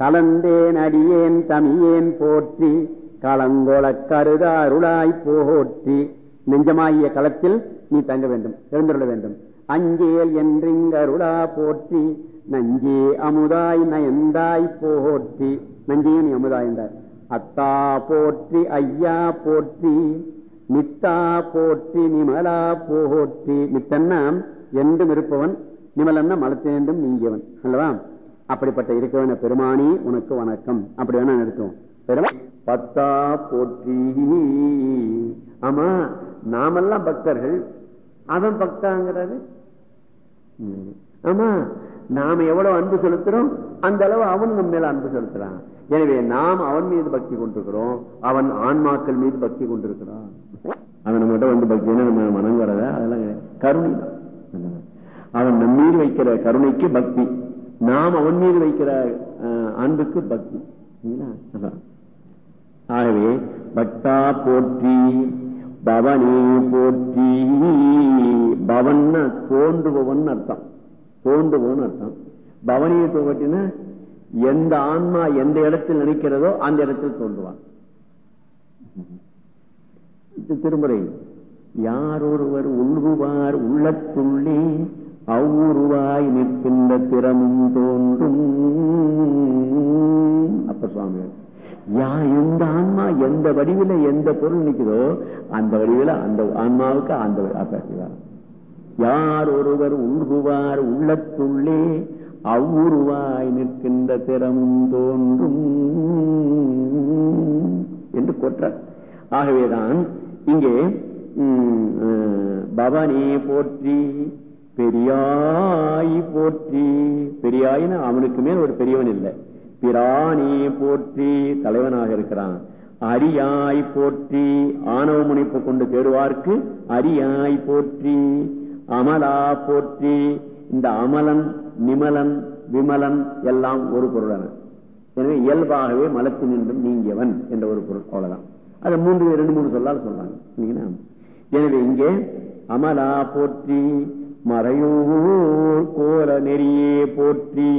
கலந்தேன் அடியேன் தமியேன் போற்றி களங்கோல கருத அருளாய் போற்றி. நெஞ்சமாகிய களத்தில் நீ தங்க வேண்டும் எழுந்துள்ள வேண்டும். அஞ்சேல் என்றிங்கருளா போற்றி நஞ்சே அமுதாய் நயந்தாய் போற்றி. நஞ்சே நீ அமுதாய் என்றார். அத்தா போற்றி ஐயா போற்றி நித்தா போற்றி நிமலா போற்றி. நித்தன்னா என்றும் இருப்பவன் நிமலன்னா மலத்தேண்டும் நீங்கியவன் அல்லவா? அப்படிப்பட்ட இருக்க வேண்டிய பெருமானி உனக்கு வணக்கம். அப்படி வேணா நிறுத்துவோம். பத்தா போற்றி. ஆமா நாமெல்லாம் பக்தர்கள். அவன் பக்தாங்கிறாரு. ஆமா நாம எவ்வளவு அன்பு செலுத்துறோம் அந்த அளவு அவன் நம்ம மேல அன்பு செலுத்துறான். எனவே நாம் அவன் மீது பக்தி கொண்டிருக்கிறோம் அவன் ஆன்மாக்கள் மீது பக்தி கொண்டிருக்கிறான். அவன் நம்மகிட்ட வந்து பக்தினா நம்ம மனம் வரதா அதெல்லாம் கருணை அவன் நம்ம மீது வைக்கிற கருணைக்கு பக்தி. நாம் அவன் மீது வைக்கிற அன்புக்கு பக்தி. ஆகவே பட்டா போற்றி பவனே போற்றி பவன் தோன்றுபவன் அர்த்தம். தோன்றுபவன் அர்த்தம். பவனியை தோற்றின எந்த ஆன்மா எந்த இடத்தில் நினைக்கிறதோ அந்த இடத்தில் தோன்றுவான். திருமுறை யார் ஒருவர் உள்குவார் உள்ளத்துள்ளே அவ்வுருவாய் நிற்கின்ற திறமும் தோன்றும். அப்ப சுவாமி யா எந்த ஆன்மா எந்த வடிவில எந்த பொருள் நிக்குதோ அந்த வடிவில அந்த ஆன்மாவுக்கு அந்த அப்ப யார் ஒருவர் உருகுவார் உள்ளத்துள்ளே அவ்வுருவாய் நிற்கின்ற திறமும் தோன்றும் என்று கொற்றார். ஆகவேதான் இங்கே பவனே போற்றி பெரியாய் போற்றி. பெரியாயின அவனுக்கு மேல் ஒரு பெரியவன் இல்லை. பிராணி போற்றி தலைவனாக இருக்கிறான். அரியாய் போற்றி ஆணவ முனைப்பு கொண்டு தேடுவார்க்கு அரியாய் போற்றி. அமலா போற்றி. இந்த அமலன் நிமலன் விமலன் எல்லாம் ஒரு பொருளான. எனவே இயல்பாகவே மலத்து நின்றும் நீங்கியவன் என்ற ஒரு பொருள். அவ்வளவுதான். அதை மூன்று ரெண்டு மூணு சொல்லால் சொல்றாங்க. எனவே இங்கே அமலா போற்றி. மறையோர் கோல நெறியே போற்றி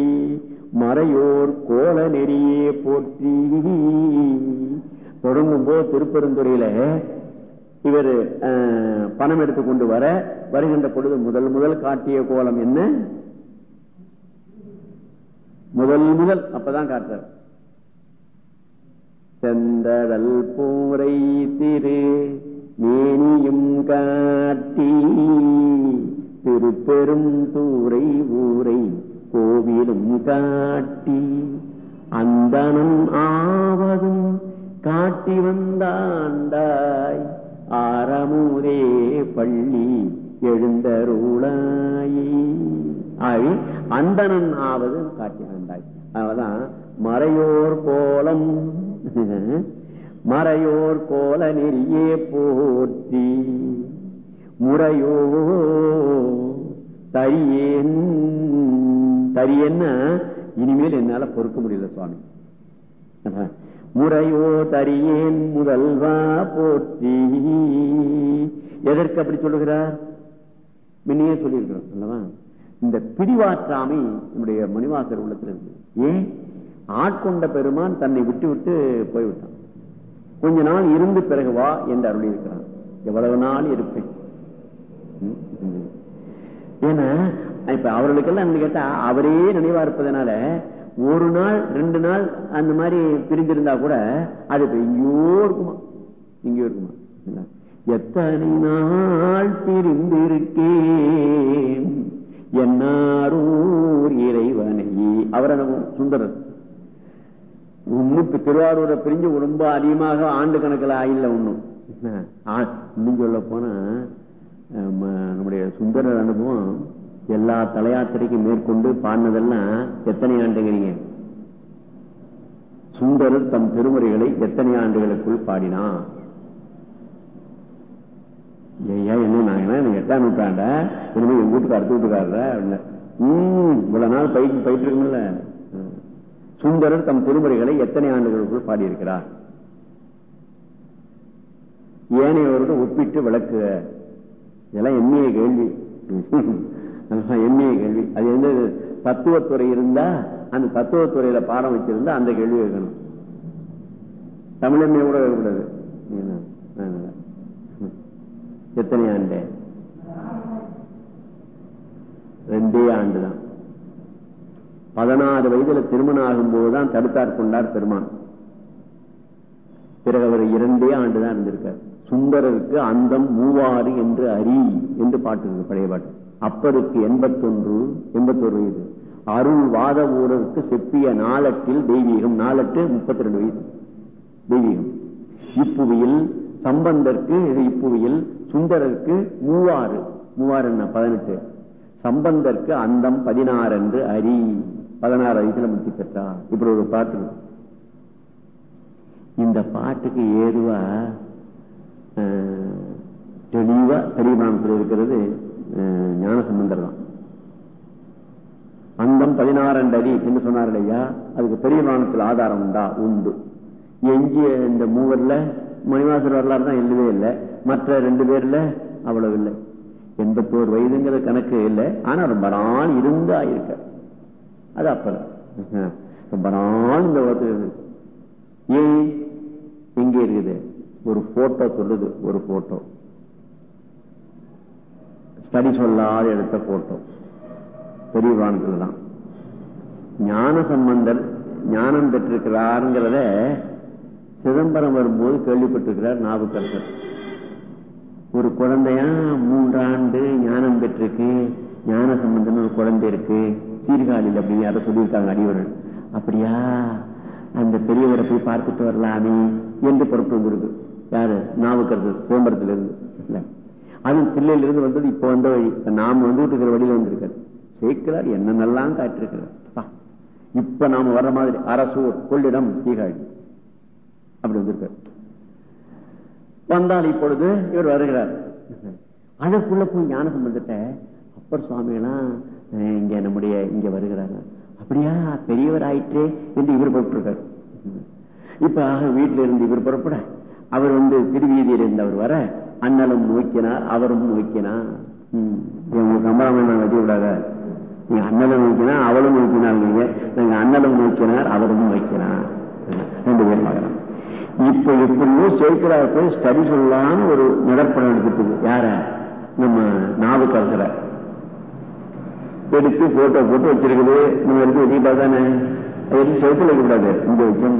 மறையோர் கோல நெறியே போற்றி. தொடங்கும் போது திருப்பெருந்துறையில இவர் பணம் எடுத்துக்கொண்டு வர வருகின்ற பொழுது முதல் முதல் காட்டிய கோலம் என்ன? முதல் முதல் அப்பதான் காட்டுறார். செந்தடல் பூரை திரு மேனியும் காட்டி திருப்பெரும் தூரை ஊரை கோவிலும் காட்டி அந்தனம் ஆவதும் காட்டி வந்தாண்டாய். ஆரமூரே பள்ளி எழுந்தருளாயி. ஆகி அந்தணன் ஆவது காட்டி வந்தாய். அதனாலதான் மறையோர் கோலம் மறையோர் கோல நெறியே போற்றி. முறையோ தரியேன். தரியன்னா இனிமேல் என்னால பொறுக்க முடியல சுவாமி. முறையோ தரியேன் முதல்வா போற்றி. எதற்கு அப்படி சொல்லுகிறார்? முன்னையே சொல்லியிருக்கிறோம் அல்லவா? இந்த பிடிவாற்றாமை நம்முடைய மணிவாசர் உள்ளத்தில் இருக்கு. ஏன்? ஆட்கொண்ட பெருமான் தன்னை விட்டு விட்டு போய்விட்டான். கொஞ்ச நாள் இருந்து பிறகு வா என்று அருள் இருக்கிறான் எவ்வளவு நாள் இருப்பேன்? ஏன்னா இப்ப அவர்களுக்கெல்லாம் கேட்டா அவரே நினைவா இருப்பதனால ஒரு நாள் ரெண்டு நாள் அந்த மாதிரி பிரிஞ்சிருந்தா கூட அது இப்ப எங்கேயோ இருக்குமா? எங்கேயோ இருக்குமா? எத்தனை நாள் பிரிந்திருக்கேன்? என்னாரூர் இறைவனை. அவர் சுந்தரர். ஒண்ணு திருவாரூரை பிரிஞ்சு ரொம்ப அதிகமாக ஆண்டு கணக்கில் ஆயில்ல ஒண்ணும். இன்னும் சொல்ல போனா நம்முடைய சுந்தரர் அனுபவம் எல்லா தலையாத்திரைக்கும் மேற்கொண்டு பாடினதெல்லாம் எத்தனை ஆண்டுங்கிறீங்க? சுந்தரர் தம் திருமுறைகளை எத்தனை ஆண்டுகளுக்குள் பாடினான் ஐயா என்ன நாங்க எட்டாம் நூற்றாண்ட? இனிமே எங்க வீட்டுக்கு அடுத்த வீட்டுக்காரர? இவ்வளவு நாள் பயிற்சி பயிற்று இருக்கும்ல. சுந்தரர் தம் திருமுறைகளை எத்தனை ஆண்டுகளுக்குள் பாடியிருக்கிறார்? ஏனையோரோடு ஒப்பிட்டு விளக்குக. இதெல்லாம் எம்ஏ கேள்வி. எம்ஏ கேள்வி. அது எந்த தத்துவத்துறை இருந்தா அந்த தத்துவத்துறையில பாடம் வச்சிருந்தா அந்த கேள்வி வைக்கணும் தமிழமே கூட இருக்கக்கூடாது எத்தனை ஆண்டு? ரெண்டே ஆண்டுதான். பதினாறு வயதுல திருமணம் ஆகும் போதுதான் தடுத்தார் கொண்டார் பெருமான். பிறகு அவர் இரண்டே ஆண்டுதான் இருந்திருக்கார். சுந்தரருக்கு அந்தம் மூவாறு என்று அறி என்று பாட்டு இருக்கு பழைய பாட்டு. அப்பருக்கு எண்பத்தொன்று எண்பத்தொரு வயது. அருள் வாத ஊரருக்கு செப்பிய நாளட்டில் தெய்வீகம். நாளட்டு முப்பத்தி ரெண்டு வயது. தெய்வீகம். இப்புவியில் சம்பந்தருக்கு இப்புவியில் சுந்தரருக்கு மூவாறு. மூவாறு என்ன? பதினெட்டு. சம்பந்தருக்கு அந்தம் பதினாறு என்று அரி. பதினாறு வயசுல முத்தி பெற்றா இப்படி ஒரு பாட்டு இருக்கு. இந்த பாட்டுக்கு ஏதுவா தெளிவா பெரியபிராணத்தில் இருக்கிறது அஹ், ஞான சம்பந்தர் தான். அந்தம் பதினாறு அடி என்று சொன்னார் இல்லையா? அதுக்கு பெரிய புராணத்தில் ஆதாரம் உண்டா. உண்டு எஞ்சிய இந்த மூவர்ல மணிவாசர் வரலாறு தான் இல்லவே இல்லை. மற்ற ரெண்டு பேர்ல அவ்வளவு இல்லை. எண்பத்தோரு வயதுங்கிற கணக்கு இல்லை. ஆனா ரொம்ப நாள் இருந்தா இருக்க. அது அப்ப ரொம்ப நாள் இந்த உலகத்துல ஏன்? எங்க இருக்குது? ஒரு போட்டோ சொல்லுது ஒரு போட்டோ ஸ்டடி சொல்லாத எடுத்த போட்டோ பெரிய புராணத்துல தான். ஞான சம்பந்தர் ஞானம் பெற்றிருக்கிறாருங்கிறத சிதம்பரம் வரும்போது கேள்விப்பட்டிருக்கிறார் நாவுக்கரசர். ஒரு குழந்தையா மூன்றாண்டு ஞானம் பெற்றிருக்கு ஞான சம்பந்தம் ஒரு குழந்தை இருக்கு சீர்காழியில் அப்படின்னு யாரோ சொல்லியிருக்காங்க அடிவர்கள். அப்படியா? அந்த பெரியவரை போய் பார்த்துட்டு வரலாமே என்று பொறுப்பு வந்திருக்கு. யாரு? நாவுக்கரசர் சிதம்பரத்திலிருந்து. இல்ல. அதுவும் பிள்ளையிலிருந்து வந்தது இப்ப வந்த வழி. இப்ப நாம வந்துட்டு இருக்கிற வழியில வந்திருக்காரு. சேர்க்கிறார் என்னென்னலாம் காட்டிருக்கிறார் அப்பா, இப்ப நாம வர்ற மாதிரி அரசூர் கொள்ளிடம் தீகாழி அப்படி வந்திருக்காரு. வந்தால் இப்பொழுது இவர் வருகிறார். அதற்குள்ள போய் ஞான சம்பந்தத்தை அப்பர் சுவாமிகளாம் அஹ், இங்க நம்முடைய இங்க வருகிறாங்க அப்படியா? பெரியவர் ஆயிற்றே என்று இவர் புறப்பட்டிருக்காரு. இப்ப ஆக வீட்டில இருந்து இவர் புறப்பட அவர் வந்து திருவீதியில் இருந்தவர் வர அண்ணலும் நோக்கினார் அவரும் நோக்கினார் ம். உங்களுக்கு நான் வச்சு விடாத. நீங்க அண்ணலும் நோக்கினா அவளும் நோக்கினாள் நீங்க நாங்க அண்ணலும் நோக்கினார் அவரும் நோக்கினார் ரெண்டு பேரும் பார்க்கலாம். இப்ப எப்படியோ சேர்க்கிறார் போய் ஸ்டடி சொல்லலாம்னு ஒரு நடப்படம் எடுத்துட்டு யார? நம்ம நாவுக்கரசரை. எடுத்து போட்டோ போட்டு வச்சிருக்குது. நம்ம எடுத்து வச்சுக்கிட்டா தானே அது எடுத்து செலுத்துல வைக்கக்கூடாது இங்க வச்சோம்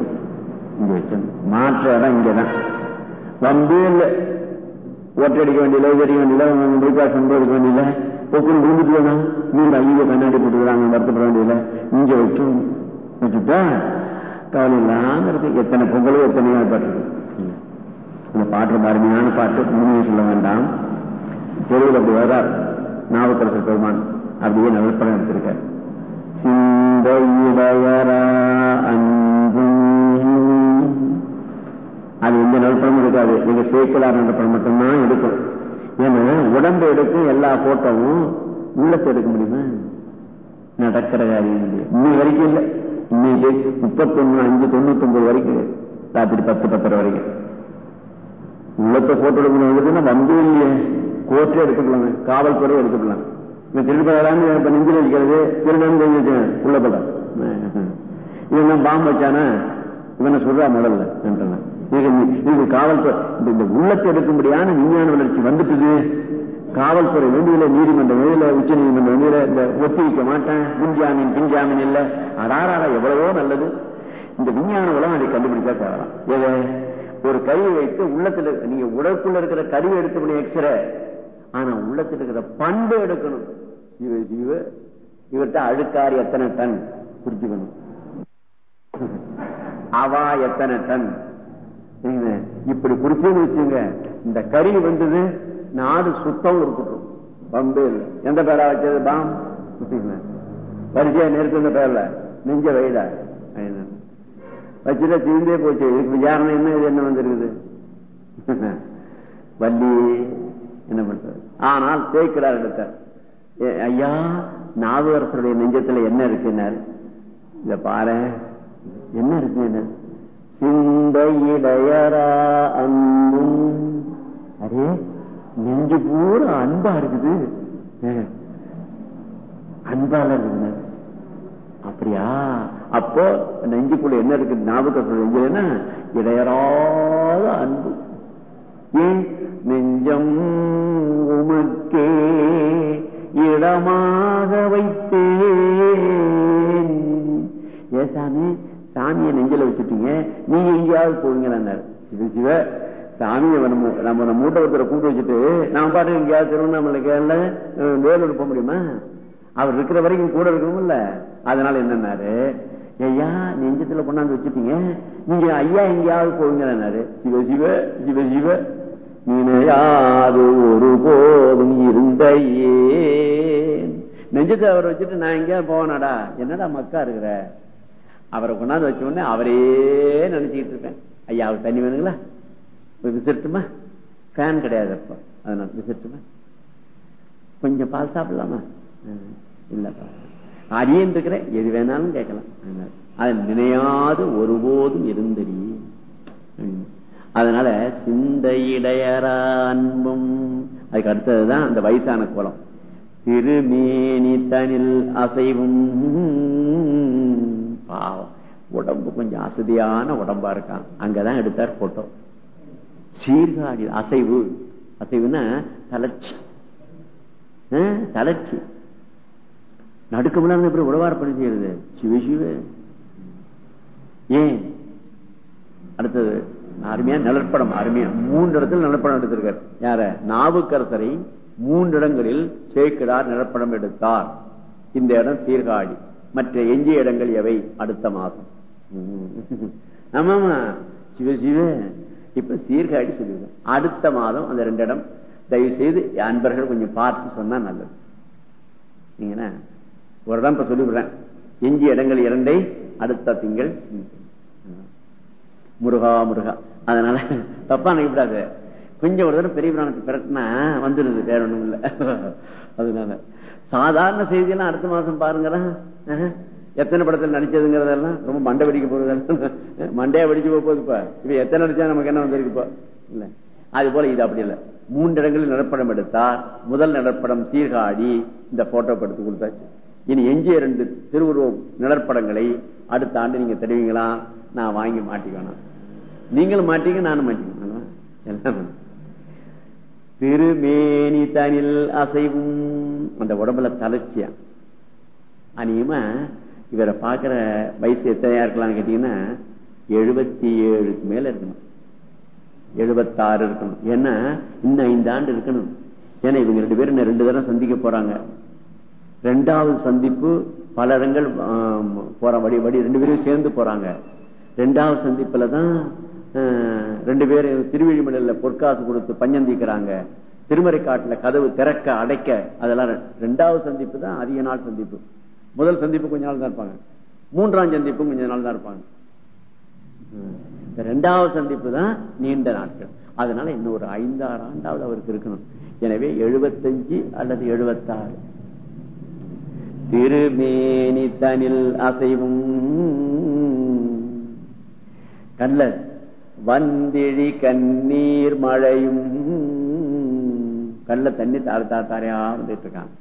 இங்க வச்சோம் மாற்ற இடம் இங்கதான். வம்பே இல்லை ஓட்டை வேண்டியில வேண்டியல வேண்டியில அடிக்க வேண்டியல பைபாஸ் வந்து எடுக்க வேண்டியல ஒப்புன்னு விழுந்துட்டு வேணாம் மீண்டும் ஐயோ கண்ணாடி போட்டுக்கிறாங்க வருத்தப்பட வேண்டியில இங்க வச்சோம். வச்சுட்டா கவலை இல்லாம இருக்கு எத்தனை பொங்கலும் எத்தனையோ பாட்டு இருக்கு. இந்த பாட்டு அருமையான பாட்டு முழுமையை சொல்ல வேண்டாம். தெருவில் அப்படி வர்றார். நாவுக்கரசர் பெருமான். அப்படியே நலப்படம் எடுத்திருக்கார். சிந்தையுடையரா அன்பு அது எந்த நலப்படமும் இருக்காது. நீங்க சேர்க்கலார் நடுப்படம் மட்டும்தான் எடுக்கும். ஏன்னா உடம்பு எடுக்கும் எல்லா போட்டோவும் உள்ளத்தை எடுக்க முடியுமா? நடக்கிற காரியம் இன்னைக்கு வரைக்கும் இல்லை. இன்னைக்கு முப்பத்தொன்னு அஞ்சு தொண்ணூத்தி ஒன்பது வரைக்கும். ராத்திரி பத்து பத்தரை வரைக்கும். உள்ளத்தை போட்டோ எடுக்கணும். வந்து இல்லையே. கோர்ட்டே எடுத்துக்கலாங்க காவல்துறையே எடுத்துக்கலாம். இந்த திருப்பதான்னு இப்ப நெஞ்சில் வைக்கிறது திருடன் தெரிஞ்சு உள்ள போல இவன் பாம்பு வச்சானா? இவனை சொல்றா முதல்ல என்றான். இது காவல்துறை இந்த- இந்த உள்ளத்தை எடுக்கும்படியான விஞ்ஞான வளர்ச்சி வந்துட்டுது. காவல்துறை வேண்டியில நீதிமன்றம் வேண்டியில உச்ச நீதிமன்றம் வேண்டியில இந்த ஒத்தி வைக்க மாட்டேன். முன்ஜாமீன் பின்ஜாமீன் இல்ல. அடாராடா எவ்வளவோ நல்லது. இந்த விஞ்ஞான உலகம் அதை கண்டுபிடிச்சா தேவலாம் எதை? ஒரு கருவி வைத்து உள்ளத்துல நீங்க உடற்குள்ள இருக்கிற கருவி எடுக்க முடியும் எக்ஸ்ரே ஆனா உள்ளத்துல இருக்கிற பண்பு எடுக்கணும். இவ இவ இவர்கிட்ட அழுக்காறு எத்தனை டன்? புரிஞ்சுக்கணும். அவா எத்தனை டன்? இப்படி குறிச்சுன்னு வச்சுங்க இந்த கறி வந்தது நாடு சுத்தம் இருக்கட்டும். பம்பே இல்லை. எந்த பேரா வச்சது? பாம். பரிசையா வரிசையா பேர்ல? நெஞ்ச வயதா வச்சுட்டா தீர்ந்தே போச்சு. இதுக்கு விசாரணை என்ன இது என்ன வந்திருக்குது? வள்ளி. என்ன பண்றது? ஆனால் தேய்க்கிறார் எடுத்தார் ஐயா நாவுக்கரசருடைய நெஞ்சத்துல என்ன இருக்குன்னாரு? இத பாரு என்ன இருக்கு என்ன சிந்தையிடையரா அன்பும் அரே நெஞ்சு பூரா அன்பா இருக்குது. அன்பால இருக்குது அப்படியா? அப்போ நெஞ்சுக்குள்ள என்ன இருக்கு? ஞாபகம் நெஞ்சுலன்னா இடையறாத அன்பு. ஏன்? நெஞ்சம் உமக்கே இடமாக வைத்தேன். ஏசாமி சாமியை நெஞ்சில வச்சுட்டீங்க நீங்க எங்கேயாவது போவீங்களான்னாரு சிவ சிவ சாமியை நம்ம நம்ம மூட்டை ஒருத்தரை கூட்டு வச்சுட்டு நான் பாட்டு எங்கேயாவது திருவண்ணாமலை கேரள வேலூர் போக முடியுமா? அவர் இருக்கிற வரைக்கும் கூட இருக்கணும்ல அதனால என்னன்னாரு ஐயா நெஞ்சத்துல கொண்டாந்து வச்சுட்டீங்க நீங்க ஐயா எங்கேயாவது போவீங்கன்னாரு. சிவ சிவ சிவ சிவ நினையாது ஒரு போதும் இருந்தையே. நெஞ்சத்தை அவரை வச்சுட்டு நான் எங்கேயாவது போவேனாடா என்னடா மக்கா இருக்கிற? அவரை கொண்டாந்து வச்ச உடனே அவரே நினைச்சுக்கிட்டு இருப்பேன். ஐயா அவர் தண்ணி வேணுங்களா? விசிட்டுமா ஃபேன் கிடையாது அப்போ. அதனால விசிட்டுமா கொஞ்சம் பால் சாப்பிடலாமா? இல்லப்பா அரியன் இருக்கிற எது வேணாலும் கேட்கலாம். அது நினையாது ஒருபோதும் இருந்தடி. அதனால சிந்தையிடையற அன்பும். அதுக்கு அடுத்ததுதான் அந்த வயசான கோலம். திருமேனி தனில் அசைவும். பாவம். உடம்பு கொஞ்சம் அசதியான உடம்பா இருக்கான். அங்கதான் எடுத்தார் போட்டோ சீர்காழி அசைவு. அசைவுன்னா தளர்ச்சி. தளர்ச்சி. நடுக்க முடியாம எப்படி உடவாறு பணி செய்யறது? சிவ சிவ. ஏன்? அடுத்தது அருமையா நிலப்படம் அருமையா. மூன்று இடத்துல நிலப்படம் எடுத்திருக்கார். யார? நாவுக்கரசரை மூன்று இடங்களில் சேக்கிடார் நிலப்படம் எடுத்தார். இந்த இடம் சீர்காழி. மற்ற எஞ்சிய இடங்கள் எவை? அடுத்த மாதம் ஆமாமா சிவ சிவ. இப்ப சீர்காழி சொல்லிவிடும் அடுத்த மாதம் அந்த ரெண்டு இடம். தயவு செய்து அன்பர்கள் கொஞ்சம் பார்த்து சொன்னா நல்லது. ஒரு இடம் இப்ப சொல்லிவிடுறேன். எஞ்சிய இடங்கள் இரண்டை அடுத்த திங்கள். முருகா முருகா. அதனால தப்பா நினைக்கப்படாது கொஞ்சம் ஒரு தடவை பெரிய பிராணத்தை பிறட்டினா வந்துடுது வேற ஒண்ணும் இல்ல. அதனால சாதாரண செய்தியெல்லாம் அடுத்த மாசம் பாருங்கிறேன் எத்தனை படத்தில் நடிச்சதுங்கிறதெல்லாம் ரொம்ப மண்டை வெடிக்க போறது மண்டையா வெடிச்சு போகுதுப்பா. இப்ப எத்தனை நடிச்சா நமக்கு என்ன வந்திருக்குப்பா இல்ல. அது போல இது அப்படி இல்ல. மூன்று இடங்களில் நடப்படம் எடுத்தார். முதல் நடப்படம் சீர்காழி. இந்த போட்டோ படுத்து கொடுத்தாச்சு. இனி எஞ்சிய ரெண்டு திருவுருவ நிழற்படங்களை அடுத்த ஆண்டு நீங்க தெரிவிங்களா? நான் வாங்கி மாட்டிக்கணும். நீங்களும் மாட்டீங்க நானும் மாட்டிக்கணும். திருமேனி தனில் அசைவும். அந்த உடம்புல தளர்ச்சியா? அநியமா இவரை பாக்குற வயசு எத்தனையா இருக்கலாம்னு கேட்டீங்கன்னா எழுபத்தி ஏழுக்கு மேல இருக்கணும். எழுபத்தாறு இருக்கணும். ஏன்னா இன்னும் ஐந்து ஆண்டு இருக்கணும். ஏன்னா இவங்க ரெண்டு பேரும் ரெண்டு தரம் சந்திக்க போறாங்க. ரெண்டாவது சந்திப்பு பல இடங்கள் போற வடி வடி ரெண்டு பேரும் சேர்ந்து போறாங்க. ரெண்டாவது சந்திப்புல தான் ரெண்டு பேரும் திருவிழிமலையில பொற்காசு கொடுத்து பஞ்சந்திக்கிறாங்க திருமறை காட்டுல கதவு திறக்க அடைக்க அதெல்லாம் ரெண்டாவது சந்திப்பு தான் அதிக நாள் சந்திப்பு. முதல் சந்திப்பு கொஞ்ச நாள் தான் இருப்பாங்க. மூன்றாம் சந்திப்பு கொஞ்ச நாள் தான் இருப்பாங்க. ரெண்டாவது சந்திப்பு தான் நீண்ட நாட்கள். அதனால இன்னும் ஒரு ஐந்தாறு ஆண்டாவது அவருக்கு இருக்கணும். எனவே எழுபத்தஞ்சு அல்லது எழுபத்தாறு. திருமேனி தனில் அசைவும். கல்லர் வந்திழி கண்ணீர் மழையும். கல்ல தண்ணி தார தார தாரையா வந்துட்டு இருக்கான்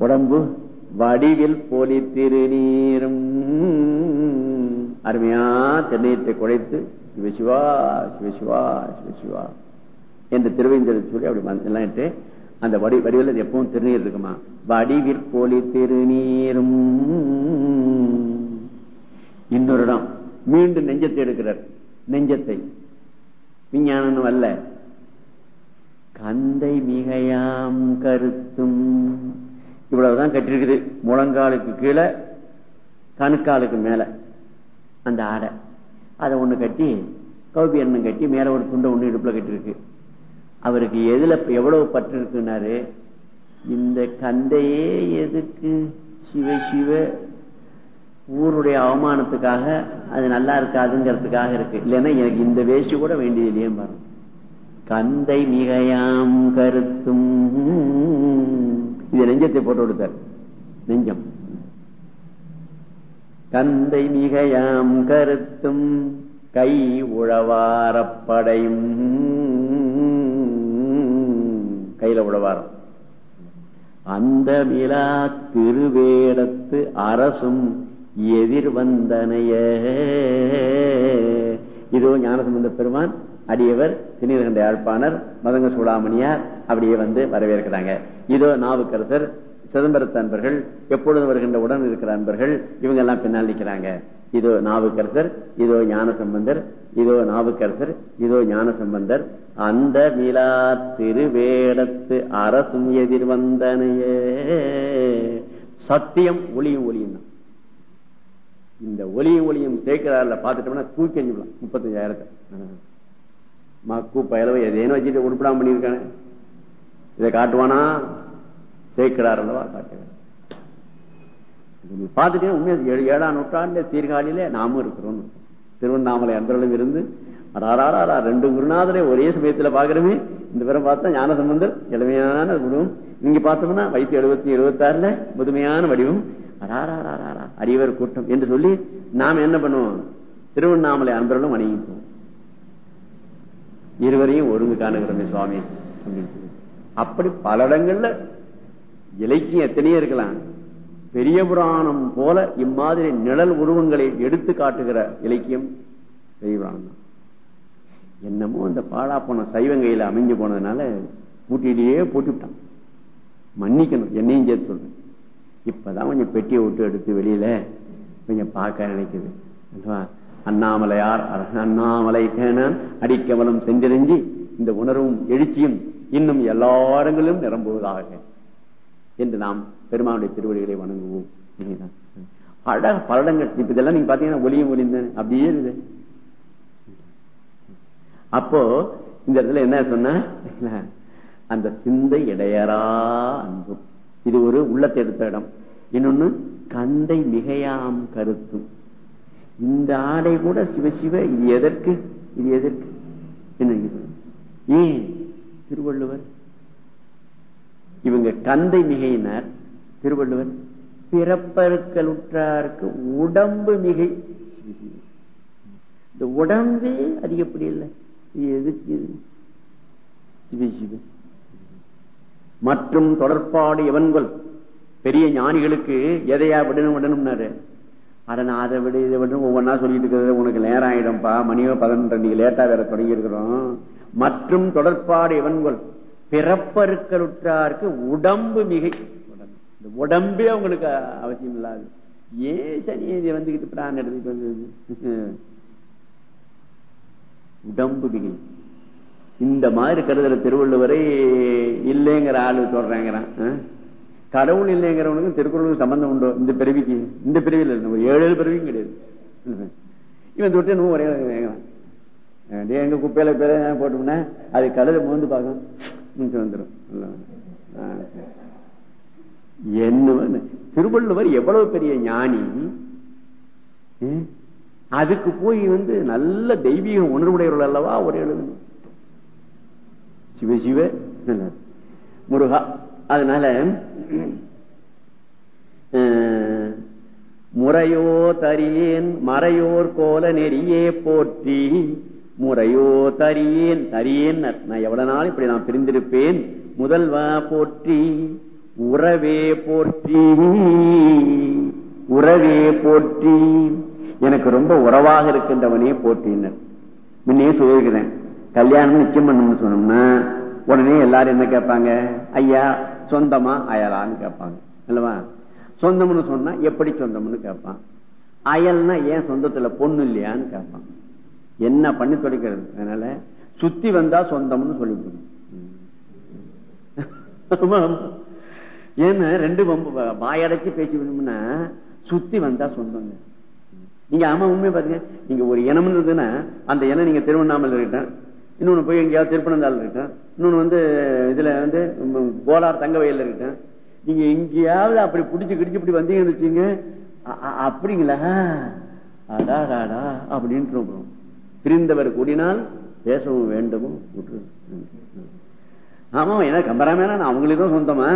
உடம்பு வடிவில் போலி திருநீரும். அருமையா தென்னையத்தை குழைத்து சிவசிவா சிவசிவா சிவசிவா என்று திருவேந்தர் சொல்லி அப்படி எல்லாம் இட்டு அந்த வடி வடிவில் எப்பவும் திருநீர் இருக்குமா? வடிவில் போலி திருநீரும். இன்னொரு இடம் மீண்டும் நெஞ்சத்தை எடுக்கிறார். நெஞ்சத்தை. விஞ்ஞானம் அல்ல. கந்தை மிகையாம் கருத்தும். இவ்வளவுதான் கட்டிருக்குது முழங்காலுக்கு கீழே கணுக்காலுக்கு மேல. அந்த ஆடை. அதை ஒண்ணு கட்டி கௌபி எண்ணம் கட்டி மேல ஒரு துண்டை ஒண்ணு இடுப்புல கட்டிருக்கு அவருக்கு எதுல எவ்வளவு பற்று இருக்குன்னாரு இந்த கந்தையே எதுக்கு? சிவ சிவ. ஊருடைய அவமானத்துக்காக அது நல்லா இருக்காதுங்கிறதுக்காக இருக்கு. இல்லைன்னா எனக்கு இந்த வேஷ்டி கூட வேண்டியது இல்லையே பாருங்க கந்தை மிகையாம் கருத்தும் இது நெஞ்சத்தை போட்டு கொடுத்தார். நெஞ்சம். கந்தை மிகையாம் கருத்தும் கை உழவாரப்படையும் கையில உழவாரம். அந்த மிலா திருவேடத்து அரசும் எதிர் வந்தனைய இதோ ஞானசம்பந்த பெருமான் அடியவர் திணிகண்ட யாழ்ப்பாணர் மதங்க சூடாமணியார் அப்படியே வந்து வரவேற்கிறாங்க. இதோ நாவுக்கரசர் சிதம்பரத்து அன்பர்கள் எப்பொழுது வருகின்ற உடன் இருக்கிற அன்பர்கள் இவங்க எல்லாம் பின்னால் நிற்கிறாங்க. இதோ நாவுக்கரசர் இதோ ஞான சம்பந்தர் இதோ நாவுக்கரசர் இதோ ஞான சம்பந்தர் அந்த மீளா திருவேடத்து அரசும் எதிர் வந்தனையே சத்தியம் ஒளியும் ஒளியும் தான். இந்த ஒளியும் ஒளியும் சேர்க்கிறார்ல பாத்துட்டோம்னா தூக்கி அஞ்சுக்கலாம் முப்பத்தஞ்சாயிரத்தை. மக்கு பயலவை எதேனும் வச்சுட்டு உருப்படாம பண்ணியிருக்கானே. இதை காட்டுவானா? சேர்க்கிறார் அல்லவா? காட்டுகிறார். பார்த்துட்டே உண்மையா ஏழாம் நூற்றாண்டு சீர்காழியில நாமும் இருக்கிறோம். திருவண்ணாமலை அன்றளவு இருந்து அடாராரா ரெண்டு குருநாதரை ஒரே சமயத்துல பாக்குறமே இந்த பேரை பார்த்தா ஞானசம்பந்தர் எளிமையான குருவும் இங்க பார்த்தோம்னா வயசு எழுபத்தி எழுபத்தி ஆறுல முதுமையான வடிவம். அடாராரா அடியவர் கூட்டம் என்று சொல்லி நாம் என்ன பண்ணுவோம்? திருவண்ணாமலை அன்பர்களும் வணங்கிப்போம் இருவரையும் ஒழுங்கு காணுகிறோமே சுவாமி. அப்படின்னு அப்படி பல இடங்கள்ல இலக்கியம் எத்தனையோ இருக்கலாம். பெரிய புராணம் போல இம்மாதிரி நிழல் உருவங்களை எடுத்து காட்டுகிற இலக்கியம் பெரிய புராணம் தான். என்னமோ அந்த பாழா போன சைவங்கையில அமைஞ்சு போனதுனால பூட்டிலேயே போட்டுவிட்டான் மன்னிக்கணும் என்னையும் சேர்த்து சொல்றேன். இப்பதான் கொஞ்சம் பெட்டியை விட்டு எடுத்து வெளியில கொஞ்சம் பார்க்க நினைக்குது. அண்ணாமலையார் அண்ணாமலை அடிக்கவலம் சென்றெறிஞ்சி இந்த உணர்வும் எழுச்சியும் இன்னும் எல்லா இடங்களிலும் நிரம்புவதாக என்று நாம் பெருமானுடைய திருவடிகளை வணங்குவோம். அழக பலடங்கள் இப்ப இதெல்லாம் நீங்க பாத்தீங்கன்னா ஒளியும் ஒளிந்தேன் அப்படியே இருக்குது. அப்போ இந்த இடத்துல என்ன சொன்ன? அந்த சிந்தை இடையரா அன்பு. இது ஒரு உள்ளத்தை எடுத்த இடம். இன்னொன்னு கந்தை மிகையாம் கருத்தும் இந்த ஆடை கூட சிவசிவ இது எதற்கு? இது எதற்கு? என்ன ஏன்? திருவள்ளுவர். இவங்க தந்தை மிகையினர் திருவள்ளுவர். பிறப்பருக்களுற்றாருக்கு உடம்பு மிகை. இந்த உடம்பே அதிகப்படி இல்லை? எதுக்கு இது? மற்றும் தொடர்பாடு எவன்கள் பெரிய ஞானிகளுக்கு எதையா விடணும் விடணும்னாரு. அட நான் அதை விட இதை விட ஒவ்வொன்னா சொல்லிட்டு இருக்கிறது உனக்கு நேரம் ஆயிடும்பா மணியோ பதினொன்று லேட்டா வேற தொடங்கி இருக்கிறோம் மற்றும் தொடர்பாடு எவன்கள் பிறப்பருக்களுற்றாருக்கு உடம்பு மிகை. இந்த உடம்பே அவங்களுக்கு அவசியம் இல்லாது. ஏன் சனி வந்துகிட்டு பிரான் எடுத்துட்டு வந்தது. உடம்பு மிகை. இந்த மாதிரி கருதுற திருவள்ளுவரை இல்லைங்கிற ஆளு சொல்றேங்கிறான். கடவுள் இல்லைங்கிறவனுக்கும் திருக்குறளுக்கு சம்பந்தம் உண்டோ? இந்த பிறவிக்கு. இந்த பிறவியில் ஒரு ஏழு ஏழு பிறவியும் கிடையாது. இவன் தொட்டு இன்னும் ஒரே எங்க குப்பையில பேர போட்டோம்னா? அது கழுத மோந்து பார்க்கும். வந்துடும் என்ன திருவள்ளுவர் எவ்வளவு பெரிய ஞானி? அதுக்கு போய் வந்து நல்ல தெய்வீக உணர்வுடையவர்கள் அல்லவா? ஒரு எழுதணும் சிவ சிவ முருகா. அதனால முறையோ தரியேன் மறையோர் கோல நெறியே போற்றி முறையோ தரியேன் தரியேன் நான் எவ்வளவு நாள் இப்படி நான் பிரிந்திருப்பேன்? முதல்வா போற்றி உறவே போற்றி உறவே போற்றி. எனக்கு ரொம்ப உறவாக இருக்கின்றவனே போற்றினர். முன்னே சொல்லியிருக்கிறேன் கல்யாணம் நிச்சயம் பண்ணணும்னு சொன்னோம்னா உடனே எல்லாரும் என்ன கேட்பாங்க? ஐயா சொந்தமா அயலான்னு கேட்பாங்க. இல்லவா சொந்தம்னு சொன்னா எப்படி சொந்தம்னு கேட்பான். அயல்னா ஏன் சொந்தத்துல பொண்ணு இல்லையான்னு கேட்பான். என்ன பண்ணி தொலைக்கிறது அதனால சுத்தி வந்தா சொந்தம்னு சொல்லிவிடும் ஏன்னா ரெண்டு பம்பு வாயடைச்சு பேச்சு விடணும்னா சுத்தி வந்தா சொந்தங்க நீங்க ஆமா உண்மையை பாருங்க. நீங்க ஒரு இனம் இருந்ததுன்னா அந்த இனம் நீங்க திருவண்ணாமலை இருக்கட்டும். இன்னொன்னு போய் எங்கேயாவது திருப்பனந்தாள் இருக்கட்டும். இன்னொன்னு வந்து இதுல வந்து கோலார் தங்க வயல்ல இருக்கட்டும். நீங்க எங்கேயாவது அப்படி பிடிச்சு கிடிச்சு இப்படி வந்தீங்கன்னு வச்சுங்க அப்படிங்களா? அடாடாடா அப்படின்ட்டு பிரிந்தவர் கூடினால் பேசவும் வேண்டுமோ ஆமா ஏன்னா கம்பராமேனா நான் சொந்தமா?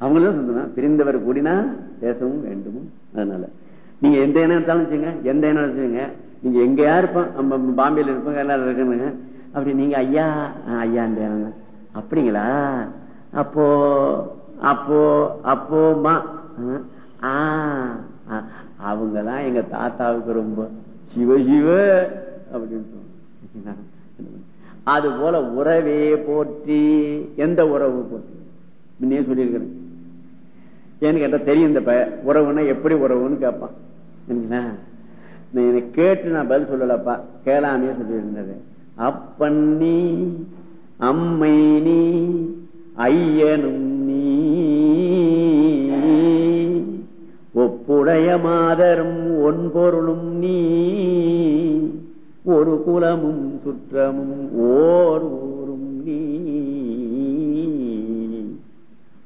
அவங்களும் சொந்தமா? பிரிந்தவர் கூடினா பேசவும் வேண்டுமோ அதனால. நீங்க எந்த இனம் எடுத்தாலும் வச்சுங்க எந்த இனம் வச்சுங்க நீங்க எங்கேயா இருப்போம் நம்ம பாம்பேல இருப்போம் எல்லாரும் இருக்குங்க அப்படி நீங்க ஐயா ஐயா இந்த இனம் அப்படிங்களா? அப்போ அப்போ அப்போமா அவங்க அவங்கதான் எங்க தாத்தாவுக்கு ரொம்ப சிவ சிவ அப்படின்னு அது போல உறவே போற்றி. எந்த உறவு போற்றி? முன்னே சொல்லியிருக்கிறேன். ஏன்னு கேட்டா தெரியும் இந்த ப- உறவுன்னா எப்படி உறவுன்னு கேட்பான். என்னை எனக்கு கேட்டு நான் பதில் சொல்லலப்பா. கேளாமே சொல்லியிருந்தது. அப்பன் நீ அம்மை நீ ஐயனும் உடைய ஒப்புடைய மாதரும் ஒன்பொருளும் நீ. ஒரு குலமும் சுற்றமும் ஓர் ஊரும் நீ.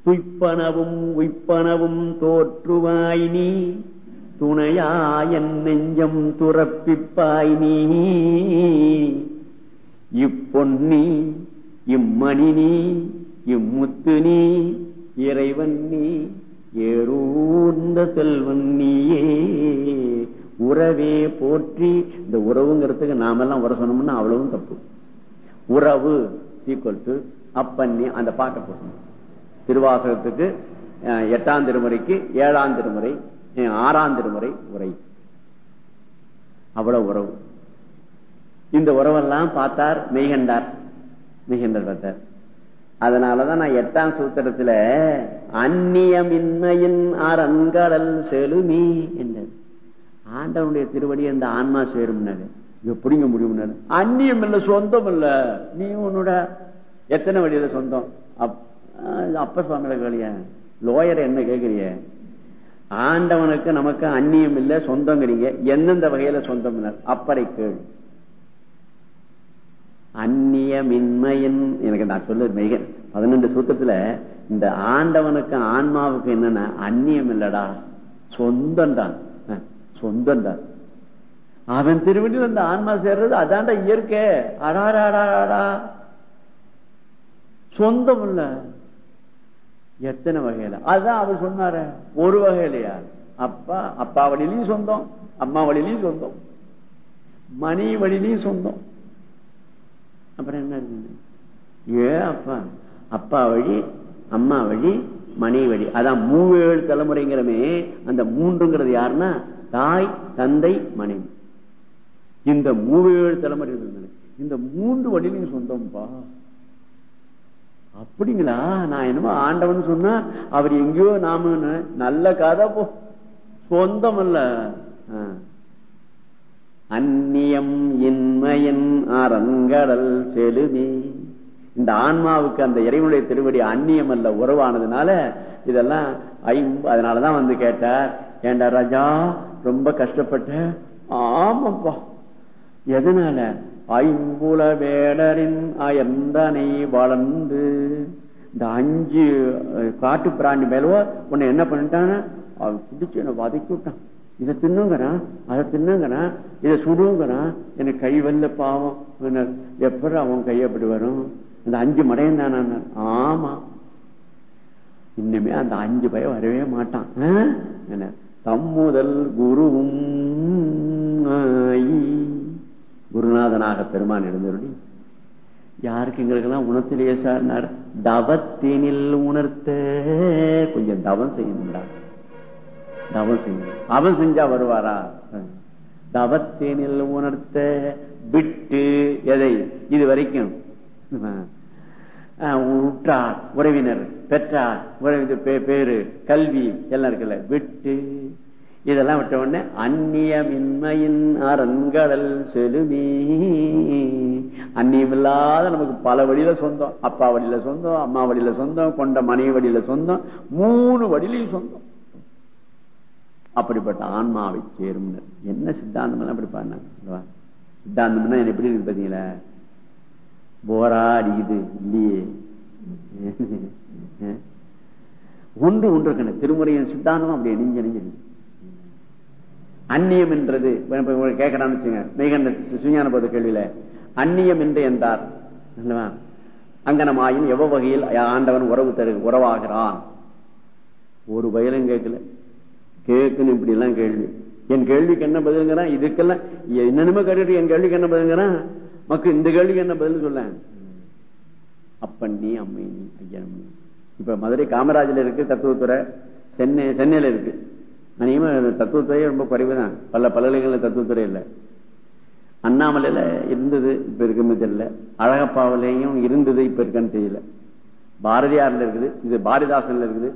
துய்ப்பனவும் உய்ப்பனவும் தோற்றுவாய் நீ. துணையாயன் நெஞ்சம் துறப்பிப்பாய் நீ. இப்பொன்னி இம்மணி நீ இம்முத்து நீ இறைவன் நீ ஏறு ஏறூர்ந்த செல்வன் நீயே. உறவே போற்றி. இந்த உறவுங்கிறதுக்கு நாமெல்லாம் உற சொன்னோம்னா அவ்வளவும் தப்பு. உறவு சீக்வல் டு அப்பன்னி அந்த பாட்டை போட்டணும் திருவாசகத்துக்கு எட்டாம் திருமுறைக்கு ஏழாம் திருமுறை ஆறாம் திருமுறை உரை. அவ்வளவு உறவு. இந்த உறவெல்லாம் பார்த்தார் மெய்கண்டார். மெய்கண்டார் பார்த்தார். அதனாலதான் நான் எட்டாம் சூத்திரத்துல அந்நியமின்மையின் அரண்கடல் செலுமி என்றது. ஆண்டவனுடைய திருவடி அந்த ஆன்மா சேரும்னாரு. எப்படிங்க முடியும்னாரு. அந்நியம் இல்ல சொந்தம் இல்ல. நீ உன்னோட எத்தனை வழியில சொந்தம்? அப்- அப்ப சுவாமியில கேளிய லோயர் என்ன கேக்குறிய ஆண்டவனுக்கு நமக்கு அந்நியம் இல்ல சொந்தங்கிறீங்க. எந்தெந்த வகையில சொந்தம் அப்பறை கேள். அந்நியமின்மையின் எனக்கு நான் சொல்ல மிக பதினெண்டு சூத்திரத்துல இந்த ஆண்டவனுக்கு ஆன்மாவுக்கு என்னன்னா அந்நியம் இல்லடா சொந்தம்தான் அஹ், சொந்தம்தான் அவன் திருவடியில் அந்த ஆன்மா சேர்றது அதான்டா இயற்கை. அடாடாடாடா சொந்தம் இல்ல எத்தனை வகையில? அதான் அவர் சொன்னார. ஒரு வகையிலையா? அப்பா அப்பா வழியிலையும் சொந்தம் அம்மா வழியிலையும் சொந்தம் மணி வழியிலையும் சொந்தம். அப்புறம் என்ன இருக்குது? ஏ அப்பா. அப்பா வழி அம்மா வழி மணி வழி. அதான் மூவேழு தலைமுறைங்கிறமே அந்த மூன்றுங்கிறது யாருன்னா? தாய் தந்தை மனைவி. இந்த மூவேழு தலைமுறை இருந்தது. இந்த மூன்று வழியிலையும் சொந்தம்ப்பா. அப்படிங்களா? நான் என்னமோ ஆண்டவன் சொன்னா அவர் எங்கேயோ நாம நல்ல கதை போ. சொந்தம் அல்ல அந்நியம் இன்மையன் அரங்கடல் செலுமே இந்த ஆன்மாவுக்கு அந்த இறைவனுடைய திருவடி அந்நியம் அல்ல உறவானதுனால இதெல்லாம் ஐம்பு அதனாலதான் வந்து கேட்டார் ஏண்டா ராஜா ரொம்ப கஷ்டப்பட்ட? ஆமாப்பா எதனால? ஐம்புல வேடரின் அயந்தனை வளர்ந்து இந்த அஞ்சு அஹ், காட்டு பிராணி மேலவோ உன்னை என்ன பண்ணிட்டானா அவன் பிடிச்சு என்ன வதக்கி விட்டான் இதை தின்னுங்கிறான் அதை தின்னுங்கிறான் இதை சுடுங்கிறான் எனக்கு கை வந்த பாவம். எப்படி அவன் கை அப்படி வரும்? இந்த அஞ்சு மடையும் தானே ஆமா. இன்னுமே அந்த அஞ்சு பய வரவே மாட்டான். என்ன தம்முதல் குருவும் குருநாதனாக பெருமான் இருந்தருடி யாருக்கு எங்களுக்கெல்லாம் உணர்த்திலேயே சார் தவத்தினில் உணர்த்த கொஞ்சம் தவம் செய்யணும்டா தவம் செய்யணும் அவன் செஞ்சா வருவாரா? தவத்தேனில் உணர்த்த விட்டு எதை? இது வரைக்கும். ஆஹ், உற்றார் உறவினர் பெற்றார் உறவினர் பே- பேரு கல்வி எல்லாம் இருக்குல்ல. விட்டு. இதெல்லாம் விட்ட உடனே அந்நியமின்மையின் அரண்கடல் செலுமி. அந்நியமில்லாத நமக்கு பல வழியில சொந்தம். அப்பா வழியில சொந்தம் அம்மா வழியில சொந்தம் கொண்ட மனைவி வழியில சொந்தம் மூணு வழியிலையும் சொந்தம். அப்படிப்பட்ட ஆன்மாவை சேரும் என்ன சித்தாந்தம் எல்லாம் அப்படி பாடினாங்க சித்தாந்தம்னா என்ன எப்படி இருக்கு பாத்தீங்களா போரா அடிக்குது இல்லையே ஒன்று ஒன்று இருக்கணும். திருமுறையின் சித்தாந்தம் அப்படி நெஞ்சு நெஞ்சு அந்நியம் என்றது கேட்கறான்னு வச்சுங்க மெய்கண்ட சுஞான போது கேள்வியில அந்நியம் என்று என்றார். அங்கனமாயின் எவ்வகையில் வகையில் ஆண்டவன் உறவு தரு உறவாகிறான்? ஒரு வயலும் கேட்கல. கேட்கணும் இப்படி எல்லாம் கேள்வி. என் கேள்விக்கு என்ன பதிலுங்கிறான்? இதுக்கெல்லாம் என்னென்னமோ கேட்டுட்டு என் கேள்விக்கு என்ன பதிலுங்கிறான்? மக்கள் இந்த கேள்விக்கு என்ன பதில் சொல்ல? அப்பண்ணி நீ அம்மை நீ இப்ப மதுரை காமராஜில் இருக்கு தத்துவத்துறை. சென்னை சென்னையில இருக்கு. அநேகமா தத்துவத்துறையே ரொம்ப குறைவு தான் பல பல்கலைக்கழக தத்துவத்துறை இல்லை. அண்ணாமலையில இருந்தது இப்ப இருக்குன்னு தெரியல. அழகப்பாவிலையும் இருந்தது இப்ப இருக்கான்னு தெரியல. பாரதியார்ல இருக்குது இது பாரதிதாசன்ல இருக்குது.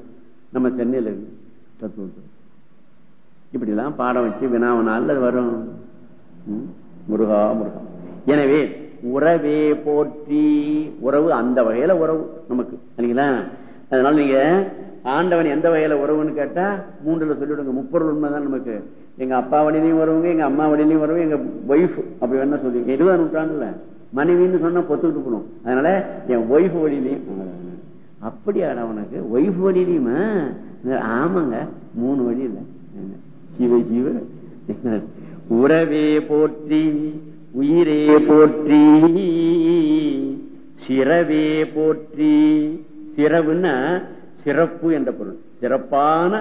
நம்ம சென்னையில இருக்குது தத்துவத்துறை. இப்படி எல்லாம் பாடம் வச்சு வினாவனால் அது வரும். ம்? முருகா முருகா. எனவே உறவே போற்றி. உறவு அந்த வகையில உறவு நமக்கு சரிங்களா அதனால நீங்க ஆண்டவன் எந்த வகையில உறவுன்னு கேட்டா மூன்றுல சொல்லிவிடுங்க முப்பொருள் உண்மைதான் நமக்கு. எங்க அப்பா வழியிலையும் வருவங்க எங்க அம்மா வழியிலையும் வருவங்க எங்க ஒய்ஃப் அப்படி வேணா சொல்லுங்க. இருபதாம் நூற்றாண்டுல? மனைவின்னு சொன்னா பொத்துக்கிட்டு போகணும். அதனால என் ஒய்ஃப் வழியிலையும் அப்படியாடா உனக்கு? ஒய்ஃப் வழியிலையுமா? ஆமாங்க மூணு வழி இல்லை. சிவ சிவ உறவே போற்றி உயிரே போற்றி சிறவே போற்றி. சிறவுன்னா சிறப்பு என்ற பொருள். சிறப்பான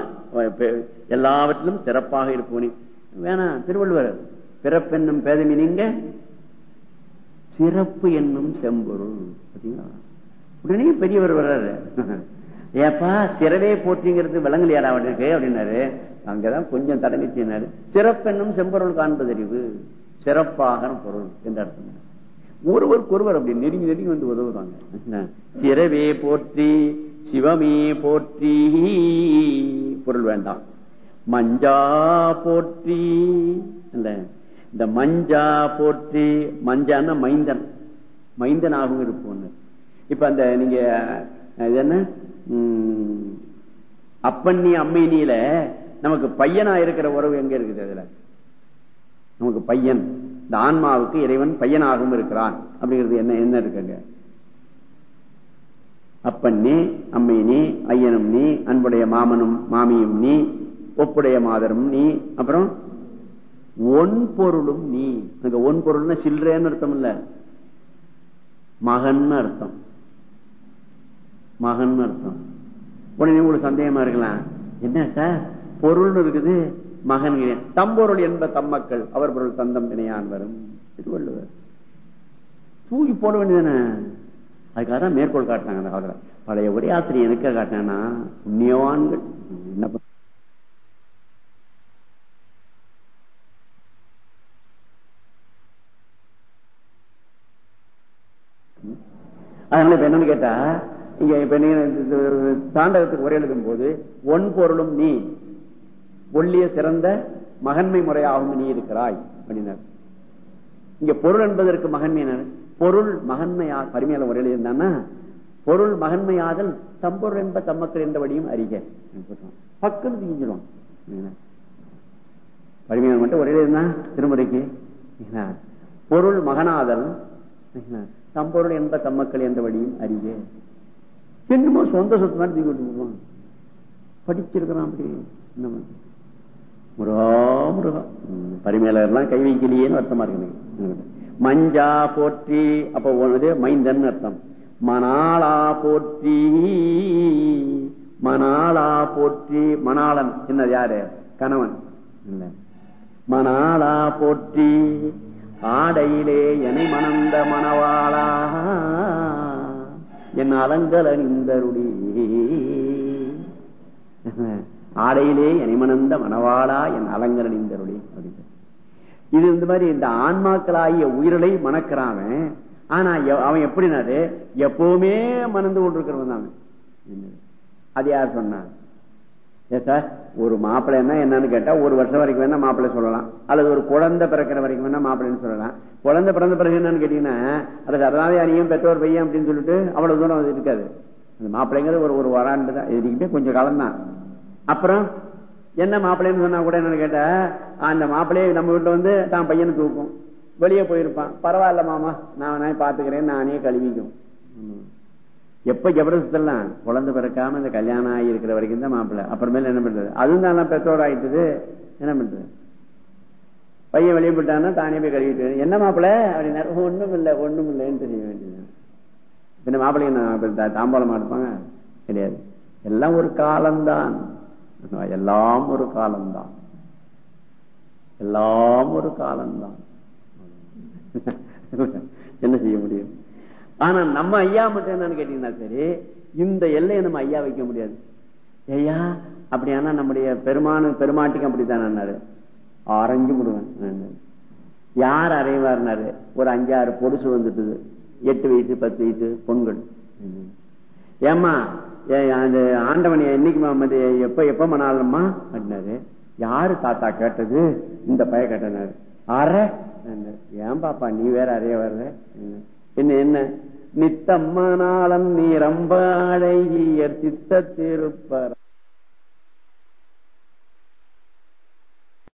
எல்லாவற்றிலும் சிறப்பாக இருப்பவனே. வேணாம் திருவள்ளுவர் பிறப்பென்னும் பேதமி நீங்க சிறப்பு என்னும் செம்பொருள் உடனே பெரியவர் வர்றாரு. ஏப்பா சிறவே போற்றிங்கிறது விலங்கல் அவனுக்கு அப்படின்னாரு. அங்கதான் கொஞ்சம் தடங்கிச்சினாரு சிறப்பென்னும் செம்பொருள் காண்பதறிவு. சிறப்பாக பொருள் என்ற அர்த்தம். ஒருவருக்கு ஒருவர் அப்படி நெருங்கி நெருங்கி வந்து உதவுறாங்க சிறவே போற்றி சிவமே போற்றி பொருள் வேண்டாம். மஞ்சா போற்றி இல்ல இந்த மஞ்சா போற்றி மஞ்சான்னா மைந்தன். மைந்தனாகவும் இருப்போம் இப்ப அந்த நீங்க இது என்ன? அப்பண்ணி அம்மைனியில நமக்கு பையனா இருக்கிற உறவு எங்க இருக்குது அதுல? நமக்கு பையன். இந்த ஆன்மாவுக்கு இறைவன் பையனாகவும் இருக்கிறான். அப்படிங்கிறது என்ன என்ன இருக்குங்க? அப்பன் நீ அம்மை நீ ஐயனும் நீ அன்புடைய மாமனும் மாமியும் நீ ஒப்புடைய மாதரும் நீ அப்புறம் ஒன் பொருளும் நீ. அங்க ஒன் பொருள்னா சில்லறேன்னு அர்த்தம் இல்ல. மகன் அர்த்தம். மகன் அர்த்தம். உடனே உங்களுக்கு சந்தேகமா இருக்கலாம். என்ன சார்? பொருள் இருக்குது மகன் தம்பொருள் என்ப தம்மக்கள் அவர் பொருள் தந்தம் இணையான் வரும். திருவள்ளுவர் தூக்கி போட வேண்டியதானே அதுக்காக தான் மேற்கோள் காட்டினாங்க அந்த பழைய ஒரே ஆசிரியர் எனக்கு காட்டினா புண்ணியவான்கள். என்ன அதனால இப்ப என்னன்னு கேட்டா இங்க இப்ப நீங்க தாண்டகத்துக்கு உரை எழுதும் போது ஒன் பொருளும் நீ. ஒல்லிய சிறந்த மகன்மை முறையாகவும் நீ இருக்கிறாய் அப்படின்னார். இங்க பொருள் என்பதற்கு மகன்மை பொருள் மகன்மையா பரிமையில முறையில் என்னன்னா பொருள் மகன்மையாதல் தம்பொருள் என்ப தம்மக்கள் என்ற வழியும் அறிக பக்கம் தீஞ்சிடும் பரிமையால் மட்டும் ஒரே இருந்தா திருமுறைக்கு பொருள் மகனாதல் தம்பொருள் என்ப தம்மக்கள் என்ற வழியும் அறிக என்னமோ சொந்த சொத்து மாதிரி தூக்கி விட்டு படிச்சிருக்கிறான் அப்படி என்ன முருகா முருகா பரிமையாளர்லாம் கை வைக்கலையேன்னு அர்த்தமா இருக்கு மஞ்சா போற்றி அப்ப ஒன்று மைந்தன் அர்த்தம். மணாலா போற்றி மணாலா போற்றி மணாளன். என்னது யாரு? கணவன். இல்ல. போற்றி ஆடையிலே என மணந்த மணவாளா என் அலங்கலனிந்தருடி ஆடையிலே எனிமணந்த மணவாளா என் அலங்கரணிந்தருளி அப்படின்னு. இது இந்த மாதிரி இந்த ஆன்மாக்களாகிய உயிரலை மணக்கிறான். ஆனா அவன் எப்படினாரு எப்பவுமே மணந்து கொண்டிருக்கிறவன் தான். அது யார் சொன்னான் ஏ சார் ஒரு மாப்பிள்ளைன்னா என்னன்னு கேட்டா ஒரு வருஷம் வரைக்கும் வேணா மாப்பிள்ளை சொல்லலாம். அல்லது ஒரு குழந்தை பிறக்கிற வரைக்கும் வேணா மாப்பிள்ளைன்னு சொல்லலாம். குழந்தை பிறந்த பிறகு என்னன்னு கேட்டீங்கன்னா அது சரதாவே அணியும் பெற்றோர் பையன் அப்படின்னு சொல்லிட்டு அவ்வளவு தூரம் இருக்காது. அந்த மாப்பிள்ளைங்கிறது ஒரு ஒரு வராண்டு தான். இதுக்குமே கொஞ்சம் காலம் தான் அப்புறம் என்ன மாப்பிள்ளைன்னு சொன்னா கூட என்னன்னு கேட்டா அந்த மாப்பிள்ளையை நம்ம வீட்டுல வந்து தான் பையனை தூக்கும். வெளியே போயிருப்பான். பரவாயில்ல மாமா நான் பாத்துக்கிறேன் நானே கழுவிக்கும். எப்ப ஜபரதெல்லாம் குழந்தை பிறக்காம இந்த கல்யாணம் ஆகி இருக்கிற வரைக்கும் தான் மாப்பிள்ள. அப்புறமேல என்ன பண்றது? அதுவும் தான் பெற்றோர் ஆயிட்டது. என்ன பண்றது? பையன் வெளியே போட்டான்னா தானே போய் கழுவிட்டு என்ன மாப்பிள்ள? அப்படின்னா ஒண்ணும் இல்லை ஒண்ணும் இல்லைன்னு தெரிய வேண்டியது பின்ன மாப்பிள்ளைங்க தாம்பாளமா இருப்பாங்க கிடையாது. எல்லாம் ஒரு காலம்தான். எல்லாம் ஒரு காலம்தான். எல்லாம் ஒரு காலம்தான். என்ன செய்ய முடியும்? ஆனா நம்ம ஐயா மட்டும் என்னன்னு கேட்டீங்கன்னா சரி இந்த எல்லையை நம்ம ஐயா வைக்க முடியாது. ஐயா அப்படியானா நம்முடைய பெருமானு பெருமாட்டிக்கு அப்படித்தானாரு ஆரஞ்சு முடுவன் யார் அறைவார்னாரு? ஒரு அஞ்சாறு பொடுசு வந்துட்டுது. எட்டு வயசு பத்து வயசு பொண்கள். ஏமா அந்த ஆண்டவன் என்னைக்கு எப்ப எப்ப மணாலம்மா அப்படின்னாரு. யாரு தாத்தா கேட்டது? இந்த பைய கேட்டனாரு. அற ஏன் பாப்பா நீ வேற அறைய வர்ற? என்ன என்ன? நித்தம்மனாளன் நீ ரொம்ப அழகிய சித்த திருப்பர்